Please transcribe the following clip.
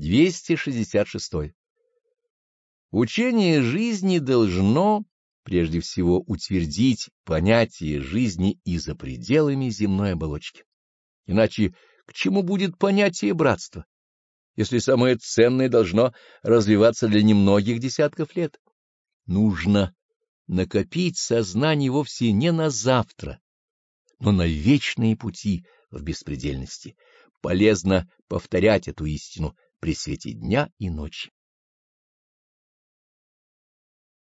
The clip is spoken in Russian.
266. Учение жизни должно прежде всего утвердить понятие жизни и за пределами земной оболочки. Иначе к чему будет понятие братства, если самое ценное должно развиваться для немногих десятков лет? Нужно накопить сознание вовсе не на завтра, но на вечные пути в беспредельности. Полезно повторять эту истину при свете дня и ночи.